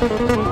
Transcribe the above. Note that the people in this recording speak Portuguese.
Música